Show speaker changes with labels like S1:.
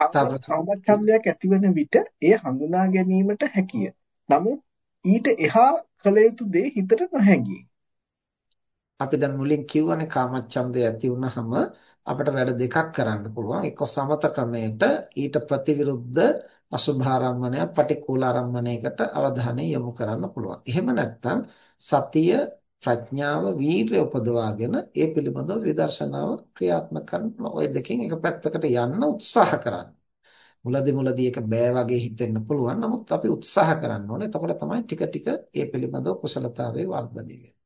S1: කාමච්ඡන්දයක් ඇතිවන විට එය හඳුනා ගැනීමට හැකිය. නමුත් ඊට එහා කළ යුතු දේ හිතට නොහැඟේ.
S2: අපි දැන් මුලින් කියවනේ කාමච්ඡන්දය ඇති වුනහම අපිට වැඩ දෙකක් කරන්න පුළුවන්. එක්ක සමත ක්‍රමයට ඊට ප්‍රතිවිරුද්ධ අසුභාරම්මණය පටික්කුලාරම්මණයකට අවධානය යොමු කරන්න පුළුවන්. එහෙම නැත්නම් සතිය ප්‍රඥාව වීර්ය උපදවාගෙන ඒ පිළිබඳව විදර්ශනාව ක්‍රියාත්මක කරනවා. ওই දෙකෙන් එක පැත්තකට යන්න උත්සාහ කරන්න. මුලදී මුලදී ඒක බෑ වගේ හිතෙන්න පුළුවන්. නමුත් අපි උත්සාහ කරන්න ඕනේ. එතකොට තමයි ටික ටික ඒ පිළිබඳව කුසලතාවයේ වර්ධනය වෙන්නේ.